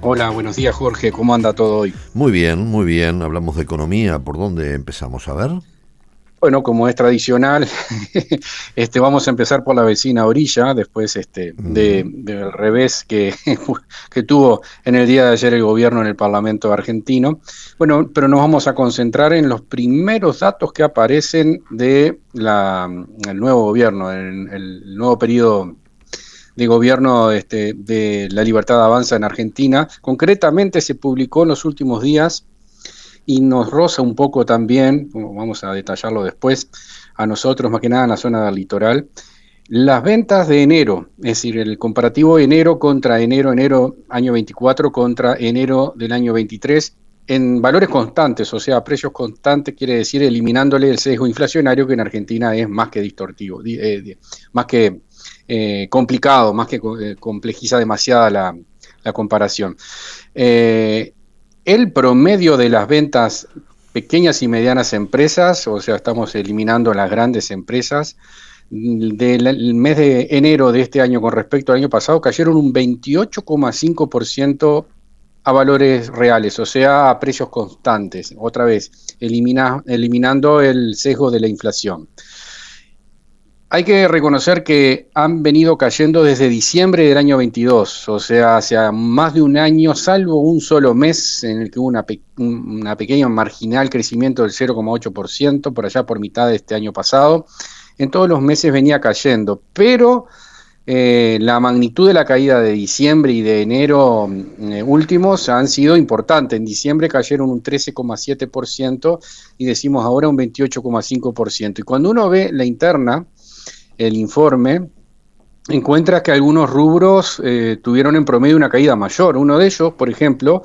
Hola, buenos días Jorge, ¿cómo anda todo hoy? Muy bien, muy bien, hablamos de economía, ¿por dónde empezamos a ver? Bueno, como es tradicional, este, vamos a empezar por la vecina orilla, después este, del revés que, que tuvo en el día de ayer el gobierno en el Parlamento argentino. Bueno, pero nos vamos a concentrar en los primeros datos que aparecen de la, el nuevo gobierno, en el nuevo periodo de gobierno este, de la libertad avanza en Argentina. Concretamente se publicó en los últimos días y nos roza un poco también, vamos a detallarlo después, a nosotros más que nada en la zona del litoral, las ventas de enero, es decir, el comparativo enero contra enero, enero año 24 contra enero del año 23, en valores constantes, o sea, precios constantes, quiere decir eliminándole el sesgo inflacionario que en Argentina es más que distortivo, eh, más que eh, complicado, más que eh, complejiza demasiada la, comparación. Eh, el promedio de las ventas pequeñas y medianas empresas, o sea, estamos eliminando las grandes empresas, del mes de enero de este año con respecto al año pasado, cayeron un 28,5% a valores reales, o sea, a precios constantes, otra vez, eliminando el sesgo de la inflación. Hay que reconocer que han venido cayendo desde diciembre del año 22, o sea, hace más de un año, salvo un solo mes en el que hubo una, una pequeña marginal crecimiento del 0,8%, por allá por mitad de este año pasado. En todos los meses venía cayendo, pero eh, la magnitud de la caída de diciembre y de enero eh, últimos han sido importantes. En diciembre cayeron un 13,7% y decimos ahora un 28,5%. Y cuando uno ve la interna, el informe, encuentra que algunos rubros eh, tuvieron en promedio una caída mayor. Uno de ellos, por ejemplo,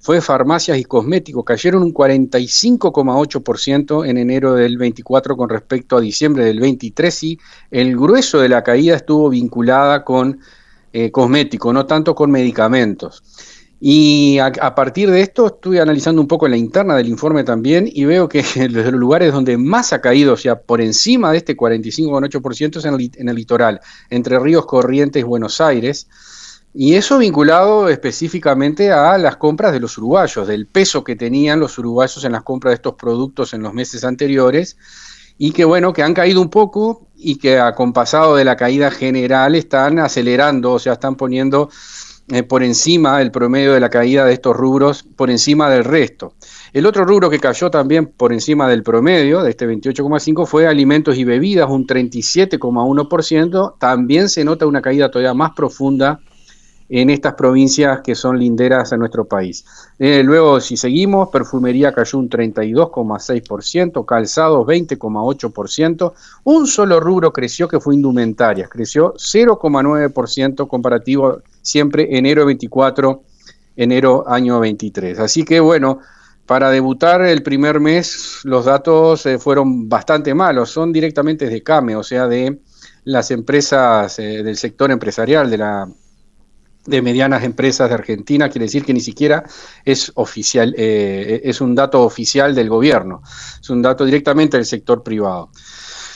fue farmacias y cosméticos. Cayeron un 45,8% en enero del 24 con respecto a diciembre del 23 y el grueso de la caída estuvo vinculada con eh, cosméticos, no tanto con medicamentos. Y a, partir de esto estuve analizando un poco la interna del informe también y veo que los lugares donde más ha caído, o sea, por encima de este 45,8% es en el, en el litoral, entre Ríos Corrientes y Buenos Aires. Y eso vinculado específicamente a las compras de los uruguayos, del peso que tenían los uruguayos en las compras de estos productos en los meses anteriores, y que bueno, que han caído un poco y que acompasado de la caída general están acelerando, o sea, están poniendo eh, por encima el promedio de la caída de estos rubros, por encima del resto. El otro rubro que cayó también por encima del promedio, de este 28,5, fue alimentos y bebidas, un 37,1%. También se nota una caída todavía más profunda en estas provincias que son linderas a nuestro país. Eh, luego, si seguimos, perfumería cayó un 32,6%, calzados 20,8%, un solo rubro creció que fue indumentarias, creció 0,9% comparativo siempre enero 24, enero año 23. Así que bueno, para debutar el primer mes los datos eh, fueron bastante malos, son directamente de CAME, o sea, de las empresas eh, del sector empresarial, de la de medianas empresas de Argentina, quiere decir que ni siquiera es oficial, eh, es un dato oficial del gobierno, es un dato directamente del sector privado.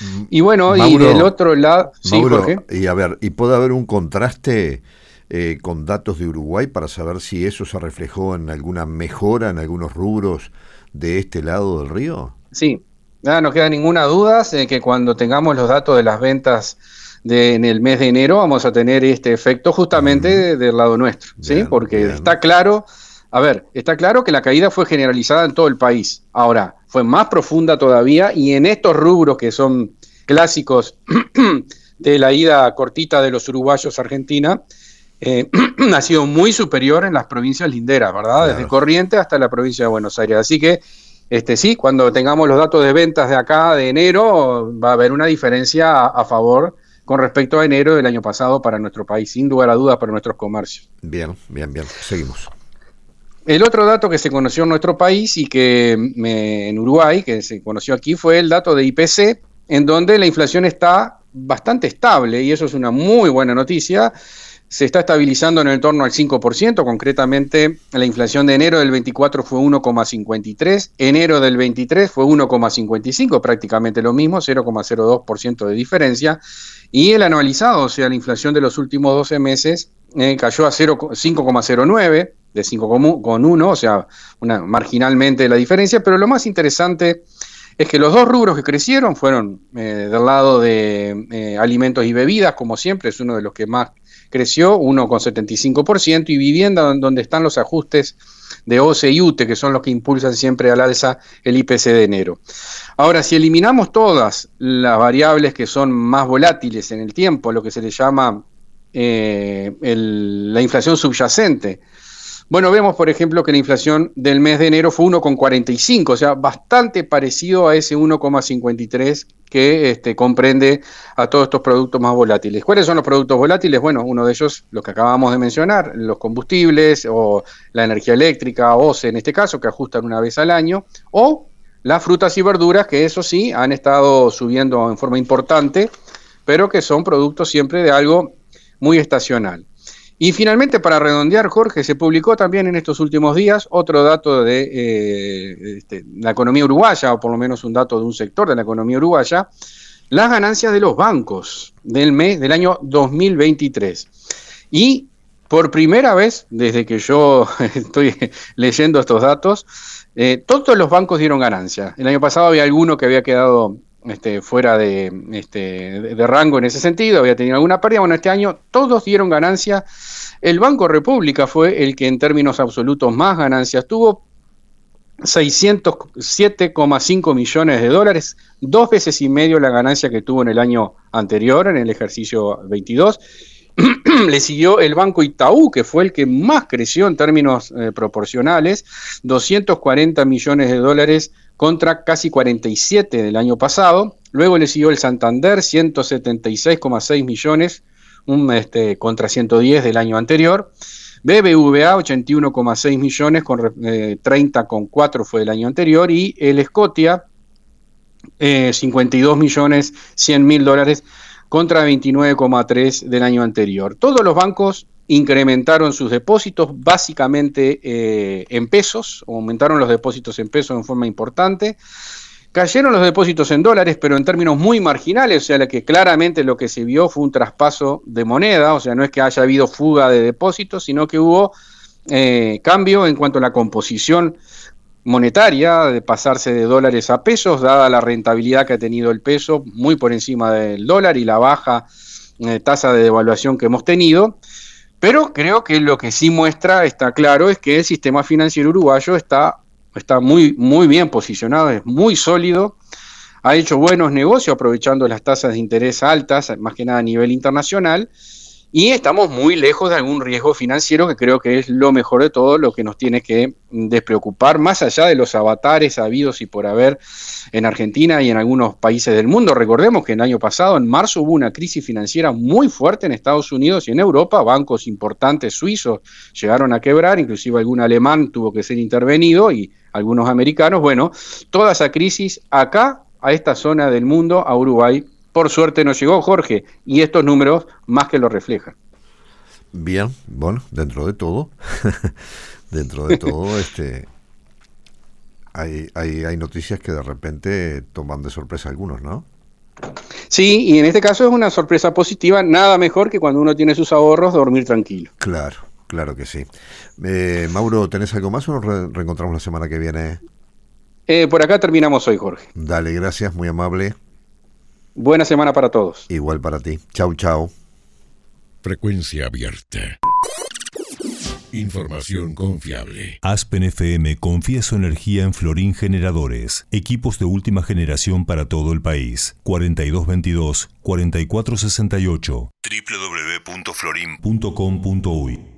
Mm, y bueno, y del otro lado, sí, y a ver, ¿y puede haber un contraste eh, con datos de Uruguay para saber si eso se reflejó en alguna mejora en algunos rubros de este lado del río? Sí, nada, no queda ninguna duda de que cuando tengamos los datos de las ventas en el mes de enero vamos a tener este efecto justamente del lado nuestro, ¿sí? Porque está claro, a ver, está claro que la caída fue generalizada en todo el país. Ahora, fue más profunda todavía y en estos rubros que son clásicos de la ida cortita de los uruguayos a Argentina, eh, ha sido muy superior en las provincias linderas, ¿verdad? Desde Corrientes hasta la provincia de Buenos Aires. Así que, este sí, cuando tengamos los datos de ventas de acá de enero, va a haber una diferencia a favor con respecto a enero del año pasado para nuestro país, sin lugar a dudas para nuestros comercios. Bien, bien, bien. Seguimos. el otro dato que se conoció en nuestro país y que en Uruguay, que se conoció aquí, fue el dato de IPC, en donde la inflación está bastante estable y eso es una muy buena noticia. Se está estabilizando en el torno al 5%, concretamente la inflación de enero del 24 fue 1,53, enero del 23 fue 1,55, prácticamente lo mismo, 0,02% de diferencia, y el anualizado, o sea, la inflación de los últimos 12 meses, eh, cayó a 5,09 de 5,1, o sea, una, marginalmente la diferencia, pero lo más interesante es que los dos rubros que crecieron fueron eh, del lado de eh, alimentos y bebidas, como siempre, es uno de los que más creció, uno con 75%, y vivienda, donde están los ajustes de OCE y UTE, que son los que impulsan siempre al alza el IPC de enero. Ahora, si eliminamos todas las variables que son más volátiles en el tiempo, lo que se le llama eh, la inflación subyacente, bueno, vemos, por ejemplo, que la inflación del mes de enero fue 1,45, o sea, bastante parecido a ese 1,53 que este, comprende a todos estos productos más volátiles. ¿Cuáles son los productos volátiles? Bueno, uno de ellos, los que acabamos de mencionar, los combustibles o la energía eléctrica, OCE en este caso, que ajustan una vez al año, o las frutas y verduras, que eso sí, han estado subiendo en forma importante, pero que son productos siempre de algo muy estacional. Y finalmente, para redondear, Jorge, se publicó también en estos últimos días otro dato de eh, este, la economía uruguaya, o por lo menos un dato de un sector de la economía uruguaya, las ganancias de los bancos del mes del año 2023. Y por primera vez, desde que yo estoy leyendo estos datos, eh, todos los bancos dieron ganancias. El año pasado había alguno que había quedado este, fuera de, este, de, rango en ese sentido, había tenido alguna pérdida. Bueno, este año todos dieron ganancia el Banco República fue el que en términos absolutos más ganancias tuvo, 607,5 millones de dólares, dos veces y medio la ganancia que tuvo en el año anterior, en el ejercicio 22. Le siguió el Banco Itaú, que fue el que más creció en términos eh, proporcionales, 240 millones de dólares contra casi 47 del año pasado. Luego le siguió el Santander, 176,6 millones un este, contra 110 del año anterior. BBVA 81,6 millones con 30,4 eh, fue el año anterior y el Scotia 52 eh, millones 100 mil dólares contra 29,3 del año anterior. Todos los bancos incrementaron sus depósitos básicamente eh, en pesos, aumentaron los depósitos en pesos en forma importante. Cayeron los depósitos en dólares, pero en términos muy marginales, o sea, que claramente lo que se vio fue un traspaso de moneda, o sea, no es que haya habido fuga de depósitos, sino que hubo eh, cambio en cuanto a la composición monetaria, de pasarse de dólares a pesos, dada la rentabilidad que ha tenido el peso, muy por encima del dólar y la baja eh, tasa de devaluación que hemos tenido. Pero creo que lo que sí muestra, está claro, es que el sistema financiero uruguayo está está muy, muy bien posicionado, es muy sólido, ha hecho buenos negocios aprovechando las tasas de interés altas, más que nada a nivel internacional, y estamos muy lejos de algún riesgo financiero que creo que es lo mejor de todo, lo que nos tiene que despreocupar, más allá de los avatares habidos y por haber en Argentina y en algunos países del mundo. Recordemos que el año pasado, en marzo, hubo una crisis financiera muy fuerte en Estados Unidos y en Europa. Bancos importantes suizos llegaron a quebrar, inclusive algún alemán tuvo que ser intervenido y algunos americanos. Bueno, toda esa crisis acá, a esta zona del mundo, a Uruguay, por suerte nos llegó Jorge, y estos números más que lo reflejan. Bien, bueno, dentro de todo, dentro de todo, este, hay, hay, hay noticias que de repente toman de sorpresa a algunos, ¿no? Sí, y en este caso es una sorpresa positiva, nada mejor que cuando uno tiene sus ahorros dormir tranquilo. Claro, claro que sí. Eh, Mauro, ¿tenés algo más o nos reencontramos la semana que viene? Eh, por acá terminamos hoy, Jorge. Dale, gracias, muy amable. Buena semana para todos. Igual para ti. Chau, chau. Frecuencia abierta. Información confiable. Aspen FM confía su energía en Florín Generadores. Equipos de última generación para todo el país. 4222-4468. www.florin.com.uy